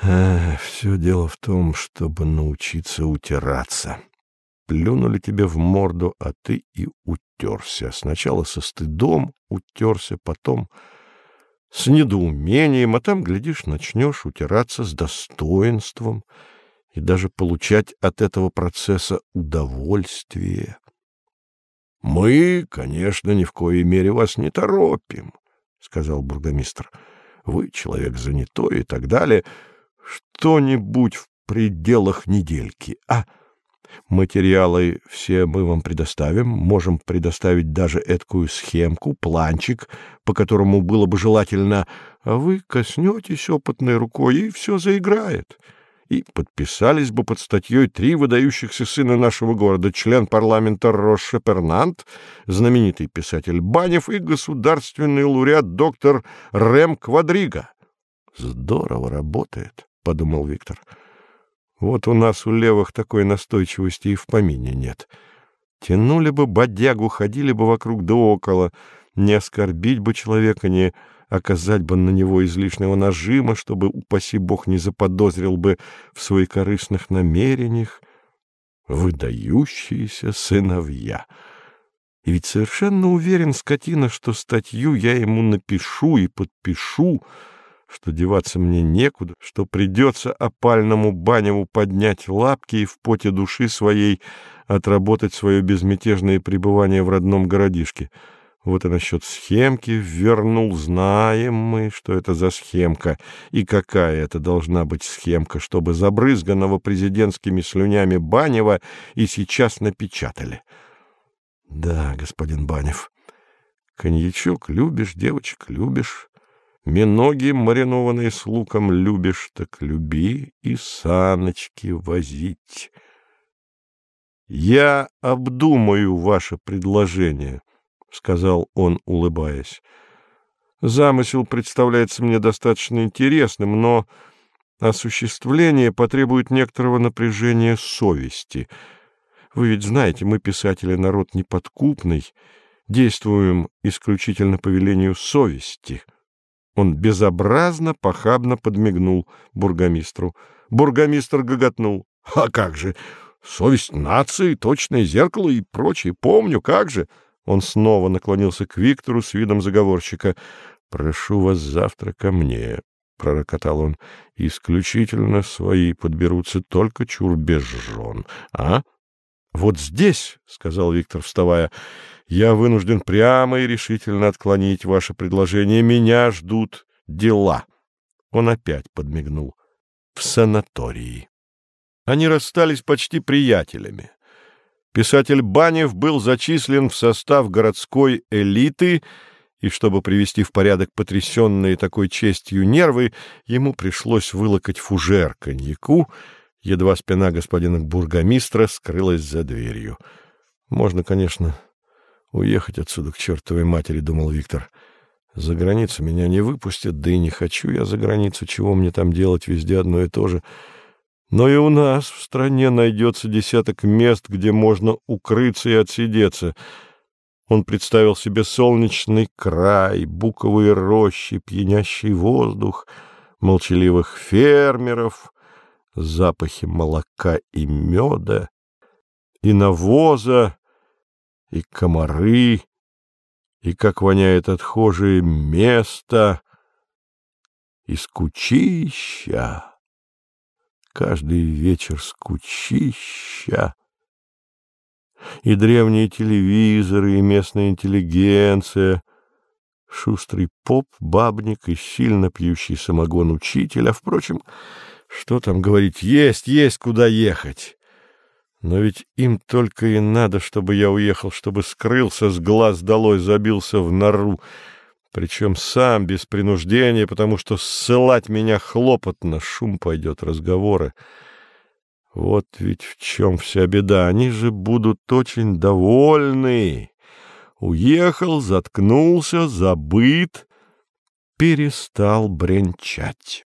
Все дело в том, чтобы научиться утираться. Плюнули тебе в морду, а ты и утерся. Сначала со стыдом утерся, потом с недоумением, а там, глядишь, начнешь утираться с достоинством и даже получать от этого процесса удовольствие. — Мы, конечно, ни в коей мере вас не торопим, — сказал бургомистр. — Вы человек занятой и так далее. Что-нибудь в пределах недельки, а... Материалы все мы вам предоставим, можем предоставить даже эткую схемку, планчик, по которому было бы желательно, а вы коснетесь опытной рукой, и все заиграет. И подписались бы под статьей три выдающихся сына нашего города, член парламента Роша Пернант, знаменитый писатель Банев и государственный лауреат доктор Рэм Квадрига. Здорово работает, — подумал Виктор. — вот у нас у левых такой настойчивости и в помине нет. Тянули бы бодягу, ходили бы вокруг да около, не оскорбить бы человека, не оказать бы на него излишнего нажима, чтобы, упаси бог, не заподозрил бы в своих корыстных намерениях. Выдающиеся сыновья. И ведь совершенно уверен, скотина, что статью я ему напишу и подпишу, что деваться мне некуда, что придется опальному Баневу поднять лапки и в поте души своей отработать свое безмятежное пребывание в родном городишке. Вот и насчет схемки вернул. Знаем мы, что это за схемка и какая это должна быть схемка, чтобы забрызганного президентскими слюнями Банева и сейчас напечатали. Да, господин Банев, коньячок любишь, девочек любишь, Миноги, маринованные с луком, любишь, так люби и саночки возить. Я обдумаю ваше предложение, — сказал он, улыбаясь. Замысел представляется мне достаточно интересным, но осуществление потребует некоторого напряжения совести. Вы ведь знаете, мы, писатели, народ неподкупный, действуем исключительно по велению совести — он безобразно, похабно подмигнул бургомистру. Бургомистр гоготнул. — А как же! Совесть нации, точное зеркало и прочее. Помню, как же! Он снова наклонился к Виктору с видом заговорщика. — Прошу вас завтра ко мне, — пророкотал он. — Исключительно свои подберутся только чур без жен. А? — Вот здесь, — сказал Виктор, вставая, — я вынужден прямо и решительно отклонить ваше предложение. Меня ждут дела. Он опять подмигнул. В санатории. Они расстались почти приятелями. Писатель Банев был зачислен в состав городской элиты, и чтобы привести в порядок потрясенные такой честью нервы, ему пришлось вылокать фужер коньяку, едва спина господина бургомистра скрылась за дверью. Можно, конечно, Уехать отсюда к чертовой матери, — думал Виктор. За границу меня не выпустят, да и не хочу я за границу, чего мне там делать, везде одно и то же. Но и у нас в стране найдется десяток мест, где можно укрыться и отсидеться. Он представил себе солнечный край, буковые рощи, пьянящий воздух, молчаливых фермеров, запахи молока и меда, и навоза, и комары, и как воняет отхожее место, и скучища. Каждый вечер скучища. И древние телевизоры, и местная интеллигенция, шустрый поп, бабник и сильно пьющий самогон учитель. А, впрочем, что там говорить, есть, есть куда ехать. Но ведь им только и надо, чтобы я уехал, чтобы скрылся с глаз долой, забился в нору, причем сам, без принуждения, потому что ссылать меня хлопотно, шум пойдет, разговоры. Вот ведь в чем вся беда, они же будут очень довольны. Уехал, заткнулся, забыт, перестал бренчать.